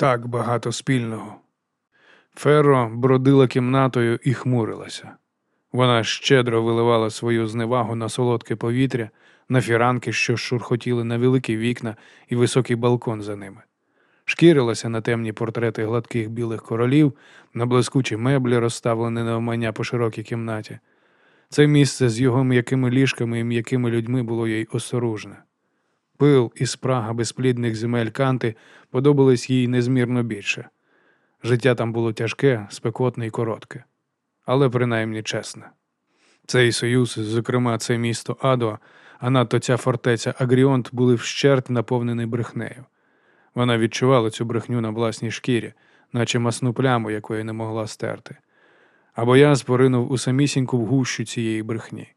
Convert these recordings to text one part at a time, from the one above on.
Так багато спільного. Ферро бродила кімнатою і хмурилася. Вона щедро виливала свою зневагу на солодке повітря, на фіранки, що шурхотіли на великі вікна і високий балкон за ними. Шкірилася на темні портрети гладких білих королів, на блискучі меблі, розставлені на омання по широкій кімнаті. Це місце з його м'якими ліжками і м'якими людьми було їй осоружне. Пил і спрага безплідних земель канти подобались їй незмірно більше. Життя там було тяжке, спекотне і коротке, але принаймні чесне. Цей союз, зокрема, це місто Адо, а надто ця фортеця Агріонт були вщерть наповнені брехнею. Вона відчувала цю брехню на власній шкірі, наче масну пляму, якої не могла стерти. Або я поринув у самісіньку в гущу цієї брехні.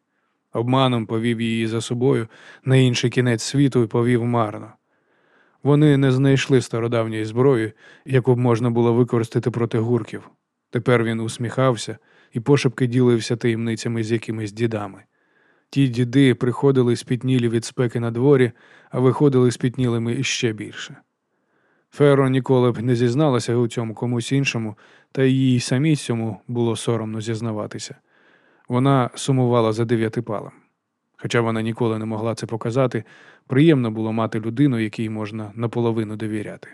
Обманом повів її за собою на інший кінець світу і повів марно. Вони не знайшли стародавньої зброї, яку б можна було використати проти гурків. Тепер він усміхався і пошепки ділився таємницями з якимись дідами. Ті діди приходили спітнілі від спеки на дворі, а виходили спітнілими іще більше. Феро ніколи б не зізналася у цьому комусь іншому, та їй самій цьому було соромно зізнаватися. Вона сумувала за дев'ятипалом. Хоча вона ніколи не могла це показати, приємно було мати людину, якій можна наполовину довіряти.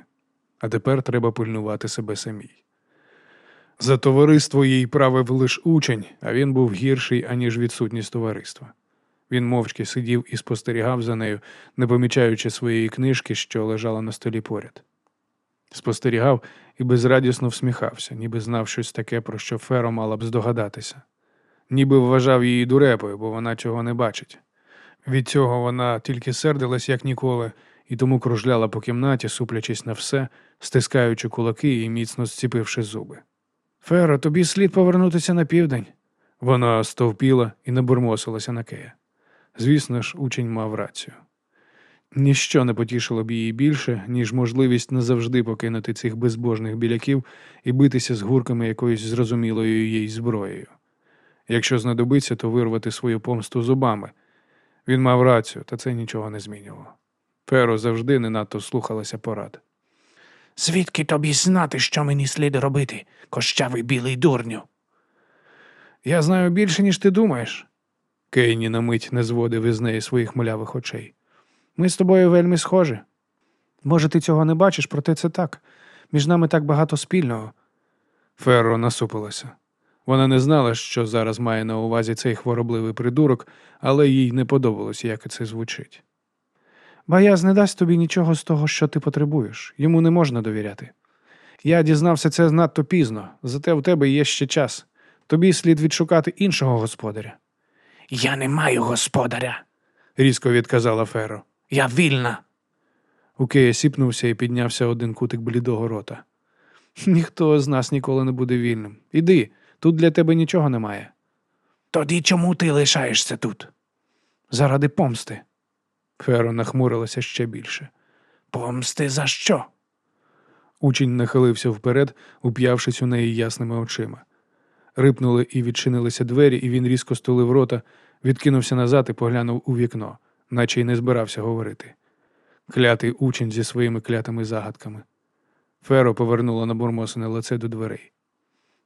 А тепер треба пильнувати себе самій. За товариство їй правив лиш учень, а він був гірший, аніж відсутність товариства. Він мовчки сидів і спостерігав за нею, не помічаючи своєї книжки, що лежала на столі поряд. Спостерігав і безрадісно всміхався, ніби знав щось таке, про що Феро мала б здогадатися, ніби вважав її дурепою, бо вона чого не бачить. Від цього вона тільки сердилась, як ніколи, і тому кружляла по кімнаті, суплячись на все, стискаючи кулаки і міцно зціпивши зуби. Феро, тобі слід повернутися на південь. Вона стовпіла і набурмосилася на Кея. Звісно ж, учень мав рацію. Ніщо не потішило б її більше, ніж можливість назавжди покинути цих безбожних біляків і битися з гурками якоюсь зрозумілою їй зброєю. Якщо знадобиться, то вирвати свою помсту зубами. Він мав рацію, та це нічого не змінювало. Феро завжди не надто слухалася порад. Звідки тобі знати, що мені слід робити, кощавий білий дурню? Я знаю більше, ніж ти думаєш. Кейні на мить не зводив із неї своїх млявих очей. Ми з тобою вельми схожі. Може, ти цього не бачиш, проте це так. Між нами так багато спільного. Ферро насупилася. Вона не знала, що зараз має на увазі цей хворобливий придурок, але їй не подобалось, як це звучить. Баяз не дасть тобі нічого з того, що ти потребуєш. Йому не можна довіряти. Я дізнався це надто пізно, зате в тебе є ще час. Тобі слід відшукати іншого господаря. Я не маю господаря. різко відказала Феро. Я вільна. У Кея сіпнувся і піднявся один кутик блідого рота. Ніхто з нас ніколи не буде вільним. Іди, тут для тебе нічого немає. Тоді чому ти лишаєшся тут? Заради помсти. Феро нахмурилася ще більше. Помсти за що? Учень нахилився вперед, уп'явшись у неї ясними очима. Рипнули і відчинилися двері, і він різко стулив рота, відкинувся назад і поглянув у вікно, наче й не збирався говорити. Клятий учень зі своїми клятими загадками. Феро повернула набурмосене лице до дверей.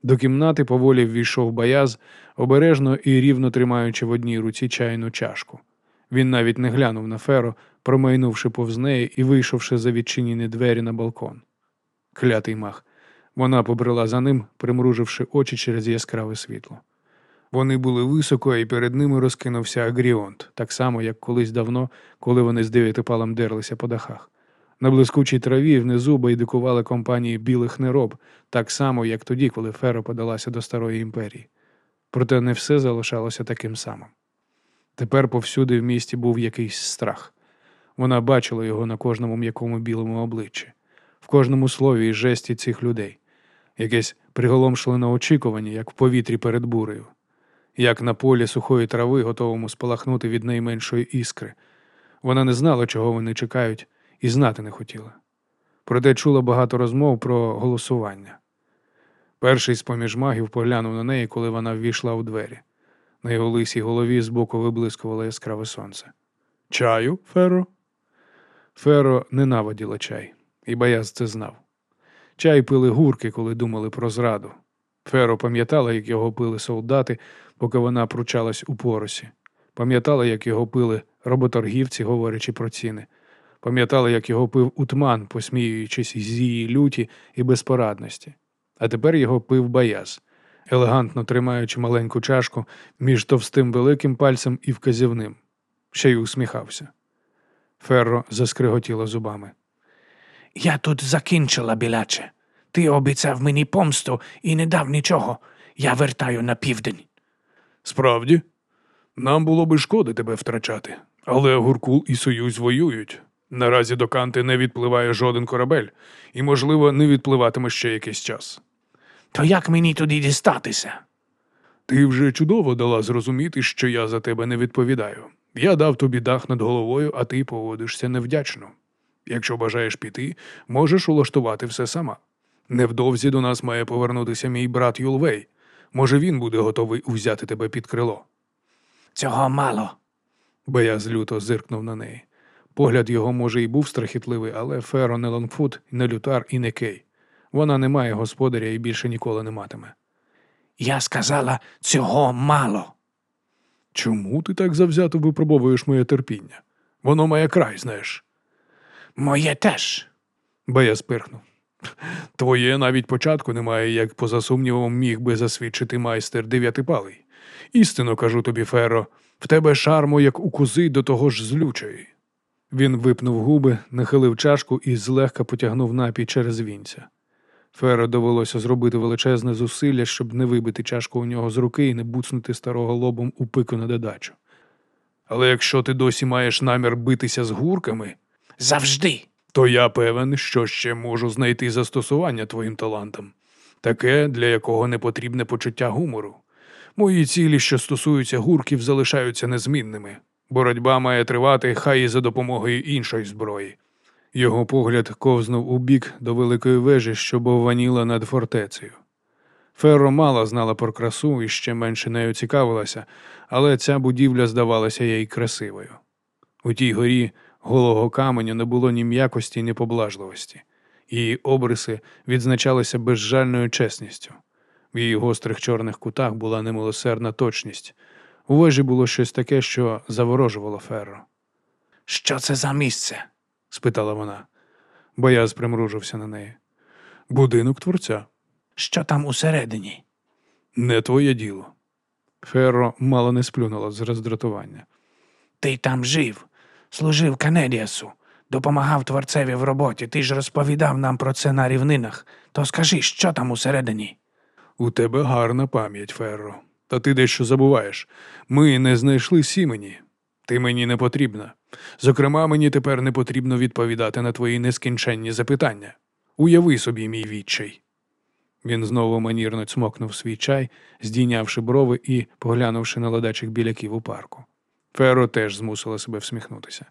До кімнати поволі ввійшов бояз, обережно і рівно тримаючи в одній руці чайну чашку. Він навіть не глянув на Феро, промайнувши повз неї і вийшовши за відчинені двері на балкон. Клятий мах. Вона побрела за ним, примруживши очі через яскраве світло. Вони були високо, і перед ними розкинувся агріонт, так само, як колись давно, коли вони з дев'ятипалом дерлися по дахах. На блискучій траві внизу байдикували компанії білих нероб, так само, як тоді, коли Феро подалася до старої імперії. Проте не все залишалося таким самим. Тепер повсюди в місті був якийсь страх. Вона бачила його на кожному м'якому білому обличчі, в кожному слові і жесті цих людей, якесь приголомшлене очікування, як в повітрі перед бурею, як на полі сухої трави, готовому спалахнути від найменшої іскри. Вона не знала, чого вони чекають, і знати не хотіла. Проте чула багато розмов про голосування. Перший з поміж магів поглянув на неї, коли вона ввійшла у двері. На його лисій голові збоку виблискувало яскраве сонце. Чаю, Феро? Феро ненавиділа чай, і Баяз це знав. Чай пили гурки, коли думали про зраду. Феро пам'ятала, як його пили солдати, поки вона пручалась у поросі. Пам'ятала, як його пили роботоргівці, говорячи про ціни. Пам'ятала, як його пив утман, посміюючись з її люті і безпорадності. А тепер його пив баяз, елегантно тримаючи маленьку чашку між товстим великим пальцем і вказівним. Ще й усміхався. Ферро заскриготіло зубами. Я тут закінчила, біляче. Ти обіцяв мені помсту і не дав нічого. Я вертаю на південь. Справді, нам було би шкоди тебе втрачати, але Гуркул і Союз воюють. Наразі до Канти не відпливає жоден корабель, і, можливо, не відпливатиме ще якийсь час. То як мені туди дістатися? Ти вже чудово дала зрозуміти, що я за тебе не відповідаю. Я дав тобі дах над головою, а ти поводишся невдячно. Якщо бажаєш піти, можеш улаштувати все сама. Невдовзі до нас має повернутися мій брат Юлвей. Може, він буде готовий узяти тебе під крило. Цього мало. Бояз люто зиркнув на неї. Погляд його, може, і був страхітливий, але Феро не Лонгфут, не лютар і не Кей. Вона не має господаря і більше ніколи не матиме. Я сказала, цього мало. Чому ти так завзято випробовуєш моє терпіння? Воно має край, знаєш. Моє теж. Бояз пирхнув. Твоє навіть початку немає, як поза сумнівом міг би засвідчити майстер дев'ятипалий. Істинно кажу тобі, Феро, в тебе шарму, як у кози, до того ж злючої. Він випнув губи, нахилив чашку і злегка потягнув напій через вінця. Феро довелося зробити величезне зусилля, щоб не вибити чашку у нього з руки і не буцнути старого лобом у пику на додачу. Але якщо ти досі маєш намір битися з гурками, Завжди. то я певен, що ще можу знайти застосування твоїм талантам, таке, для якого не потрібне почуття гумору. Мої цілі, що стосуються гурків, залишаються незмінними. Боротьба має тривати, хай і за допомогою іншої зброї. Його погляд ковзнув у бік до великої вежі, що бовваніла над фортецею. Ферро мало знала про красу і ще менше нею цікавилася, але ця будівля здавалася їй красивою. У тій горі голого каменю не було ні м'якості, ні поблажливості. Її обриси відзначалися безжальною чесністю. В її гострих чорних кутах була немилосердна точність. У вежі було щось таке, що заворожувало Ферро. Що це за місце? спитала вона. Бояз примружився на неї. Будинок творця. Що там усередині? Не твоє діло. Ферро мало не сплюнула з роздратування. Ти там жив, служив Канедіасу, допомагав творцеві в роботі. Ти ж розповідав нам про це на рівнинах. То скажи, що там усередині? У тебе гарна пам'ять, Ферро. Та ти дещо забуваєш. Ми не знайшли сімені. Ти мені не потрібна. Зокрема, мені тепер не потрібно відповідати на твої нескінченні запитання. Уяви собі, мій відчай. Він знову манірно цмокнув свій чай, здійнявши брови і поглянувши на ладачих біляків у парку. Феро теж змусила себе всміхнутися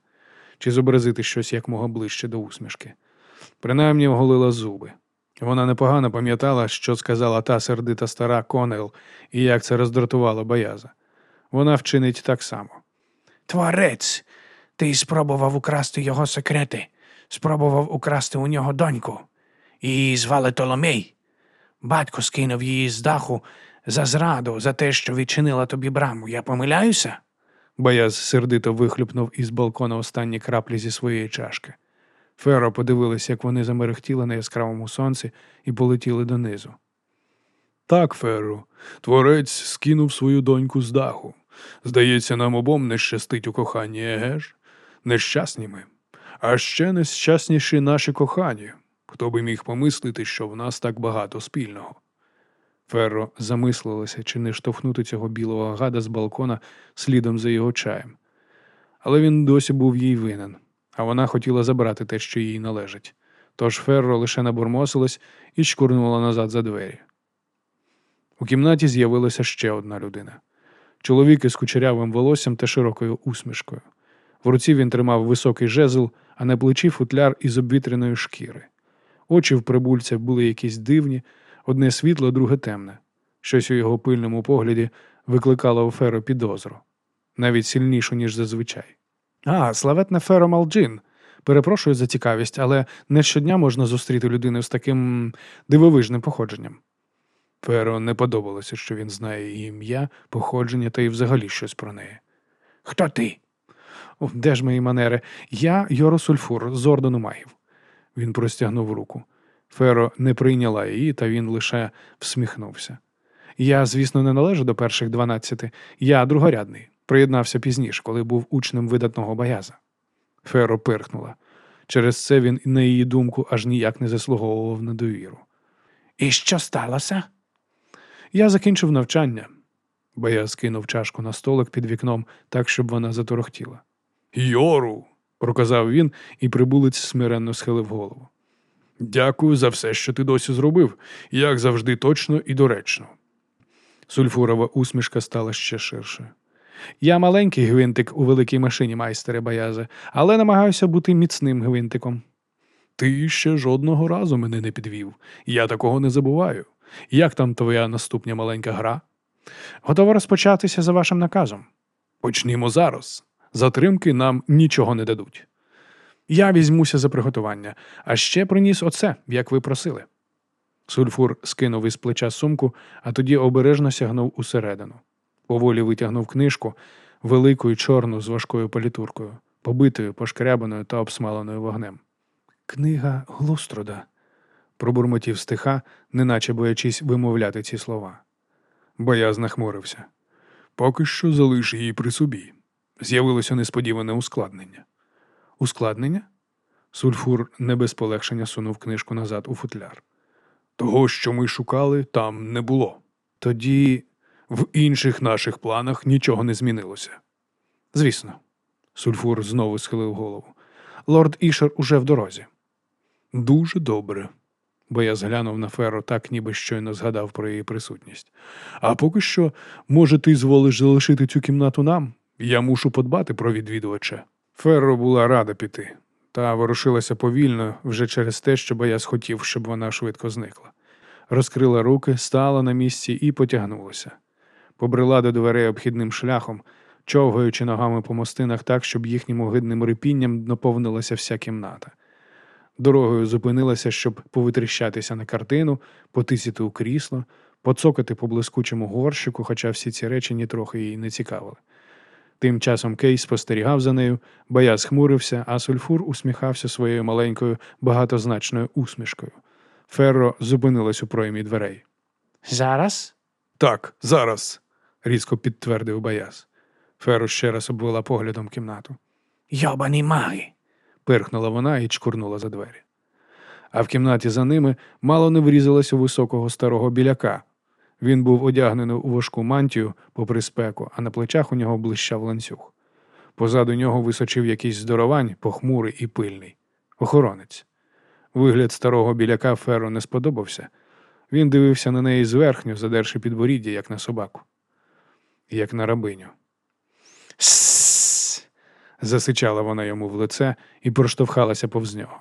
чи зобразити щось якмога ближче до усмішки. Принаймні оголила зуби. Вона непогано пам'ятала, що сказала та сердита стара Конел і як це роздратувало бояза. Вона вчинить так само. Творець. Ти спробував украсти його секрети, спробував украсти у нього доньку. Її звали Толомей. Батько скинув її з даху за зраду, за те, що відчинила тобі браму. Я помиляюся? Бояз сердито вихлюпнув із балкона останні краплі зі своєї чашки. Феро подивилися, як вони замерехтіли на яскравому сонці і полетіли донизу. Так, Ферро, творець скинув свою доньку з даху. Здається, нам обом не щастить у коханні, еге ж? Нещасні ми. А ще нещасніші наші кохані. Хто би міг помислити, що в нас так багато спільного. Ферро замислилася, чи не штовхнути цього білого гада з балкона слідом за його чаєм. Але він досі був їй винен, а вона хотіла забрати те, що їй належить. Тож Ферро лише набурмосилась і шкурнула назад за двері. У кімнаті з'явилася ще одна людина. Чоловік із кучерявим волоссям та широкою усмішкою. В руці він тримав високий жезл, а на плечі футляр із обвітряної шкіри. Очі в прибульця були якісь дивні, одне світло, друге темне. Щось у його пильному погляді викликало у Феро підозру, навіть сильнішу, ніж зазвичай. А, славетне Феро Малджин, Перепрошую за цікавість, але не щодня можна зустріти людину з таким дивовижним походженням. Феро не подобалося, що він знає її ім'я, походження та й взагалі щось про неї. Хто ти? О, де ж мої манери? Я Йоро Сульфур з ордену магів. Він простягнув руку. Феро не прийняла її, та він лише всміхнувся. Я, звісно, не належу до перших дванадцяти. Я другорядний. Приєднався пізніше, коли був учнем видатного бояза. Феро пирхнула. Через це він, на її думку, аж ніяк не заслуговував на довіру. І що сталося? Я закінчив навчання. Бояз кинув чашку на столик під вікном так, щоб вона заторохтіла. Йору, проказав він, і прибулець смиренно схилив голову. Дякую за все, що ти досі зробив, як завжди точно і доречно. Сульфурова усмішка стала ще ширше. Я маленький гвинтик у великій машині, майстере Баязе, але намагаюся бути міцним гвинтиком. Ти ще жодного разу мене не підвів. Я такого не забуваю. Як там твоя наступня маленька гра? Готова розпочатися за вашим наказом. Почнімо зараз. Затримки нам нічого не дадуть. Я візьмуся за приготування, а ще приніс оце, як ви просили. Сульфур скинув із плеча сумку, а тоді обережно сягнув усередину. Поволі витягнув книжку, велику і чорну з важкою палітуркою, побитою, пошкрябаною та обсмаленою вогнем. Книга Глуструда, пробурмотів стиха, неначе боячись вимовляти ці слова. Бояз нахмурився. Поки що залиш її при собі. З'явилося несподіване ускладнення. Ускладнення? Сульфур не без полегшення сунув книжку назад у футляр. Того, що ми шукали, там не було. Тоді в інших наших планах нічого не змінилося. Звісно, Сульфур знову схилив голову. Лорд Ішер уже в дорозі. Дуже добре. Бо я зглянув на Феро так, ніби щойно згадав про її присутність. А поки що, може, ти зволиш залишити цю кімнату нам? Я мушу подбати про відвідувача. Ферро була рада піти, та ворушилася повільно вже через те, що бояз хотів, щоб вона швидко зникла. Розкрила руки, стала на місці і потягнулася. Побрела до дверей обхідним шляхом, човгаючи ногами по мостинах так, щоб їхнім огидним рипінням наповнилася вся кімната. Дорогою зупинилася, щоб повитріщатися на картину, потисіти у крісло, поцокати по блискучому горщику, хоча всі ці речі нітрохи її не цікавили. Тим часом Кей спостерігав за нею, бояз хмурився, а сульфур усміхався своєю маленькою багатозначною усмішкою. Ферро зупинилась у проймі дверей. Зараз? Так, зараз, різко підтвердив бояз. Ферро ще раз обвела поглядом кімнату. Йобані маги. Пирхнула вона і чкурнула за двері. А в кімнаті за ними мало не врізалась у високого старого біляка. Він був одягнений у важку мантію попри спеку, а на плечах у нього блищав ланцюг. Позаду нього височив якийсь здоровань, похмурий і пильний. Охоронець. Вигляд старого біляка Ферро не сподобався. Він дивився на неї зверхньо, задерши підборіддя, як на собаку, як на рабиню. Сс. Засичала вона йому в лице і проштовхалася повз нього.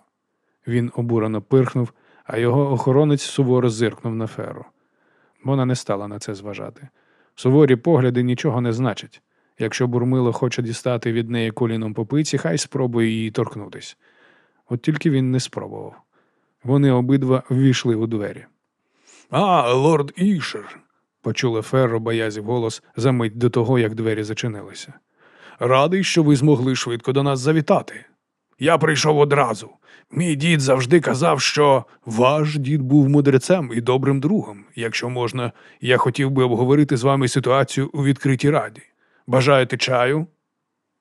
Він обурено пирхнув, а його охоронець суворо зиркнув на феру. Вона не стала на це зважати. Суворі погляди нічого не значать. Якщо бурмило хоче дістати від неї коліном по пиці, хай спробує її торкнутись. От тільки він не спробував. Вони обидва ввійшли у двері. А, лорд Ішер, почула Ферро боязів голос за мить до того, як двері зачинилися. Радий, що ви змогли швидко до нас завітати. Я прийшов одразу. Мій дід завжди казав, що ваш дід був мудрецем і добрим другом. Якщо можна, я хотів би обговорити з вами ситуацію у відкритій раді. Бажаєте чаю?